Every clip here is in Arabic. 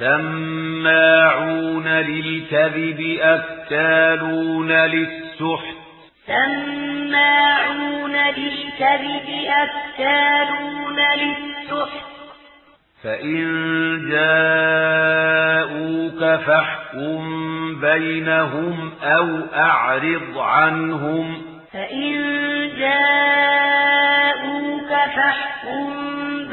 سماعون للكذب أكالون للسحت. سماعون للكذب أكالون للسحت. فإن جاءوك فاحكم بينهم أو أعرض عنهم. فإن جاءوك فاحكم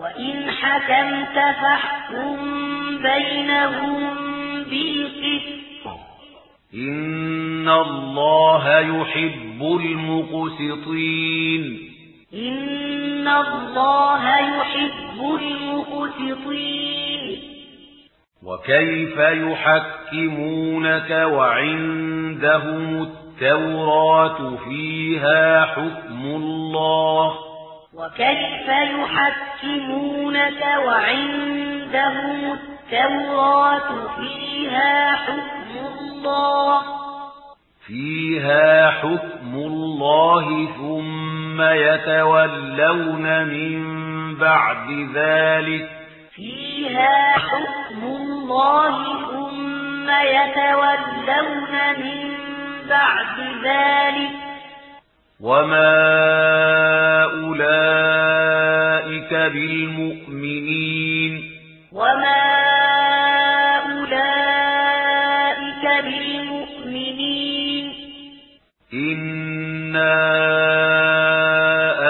وَإِنْ حَكَمْتَ فَاحْكُم بَيْنَهُم بِالْقِسْطِ إِنَّ اللَّهَ يُحِبُّ الْمُقْسِطِينَ إِنَّ اللَّهَ يُحِبُّ الْمُقْسِطِينَ وَكَيْفَ يُحَكِّمُونَكَ وَعِندَهُمُ التَّوْرَاةُ فِيهَا حُكْمُ اللَّهِ وكيف يحكمونك وعندهم التوراة فيها حكم الله فيها حكم الله ثم يتولون من بعد ذلك فيها حكم الله ثم يتولون من بعد ذلك وما بالمؤمنين وما أولئك بالمؤمنين إنا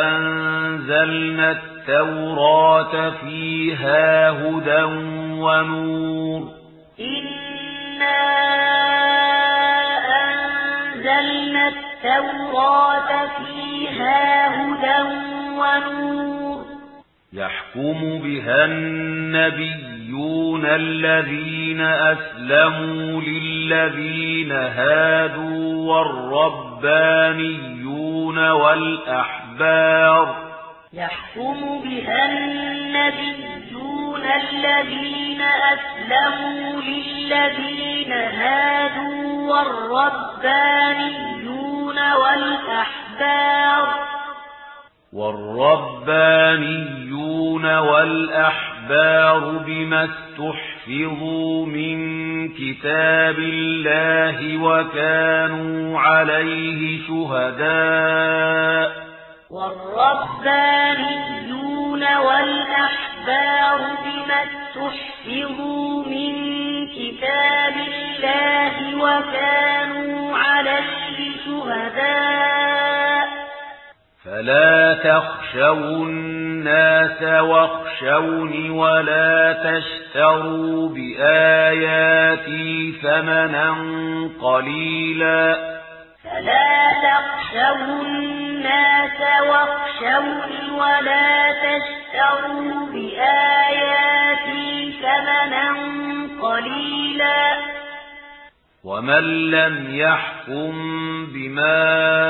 أنزلنا التوراة فيها هدى ونور. إنا أنزلنا التوراة فيها هدى ونور. يحكم بها النبيون الذين أسلموا للذين هادوا والربانيون والأحبار يحكم بها النبيون الذين أسلموا للذين هادوا والربانيون والأحبار والربانيون والأحبار بما استحفظوا من كتاب الله وكانوا عليه شهداء والربانيون والأحبار بما استحفظوا من كتاب الله وكانوا عليه شهداء فلا تخشوا الناس واخشوني ولا تشتروا بآياتي ثمنا قليلا فلا تخشوا الناس واخشوني ولا تشتروا بآياتي ثمنا قليلا ومن لم يحكم بما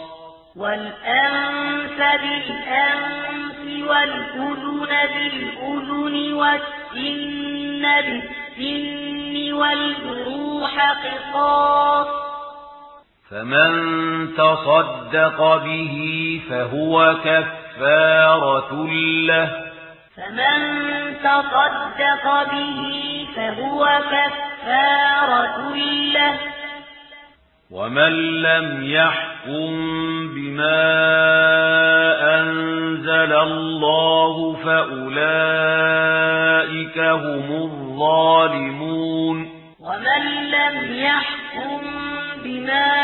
والأنف بالأنف والأذن بالأذن والسن بالسن والجروح قصاص. فمن تصدق به فهو كفارة له. فمن تصدق به فهو كفارة له. ومن لم يحكم بما أنزل الله فأولئك هم الظالمون ومن لم يحكم بما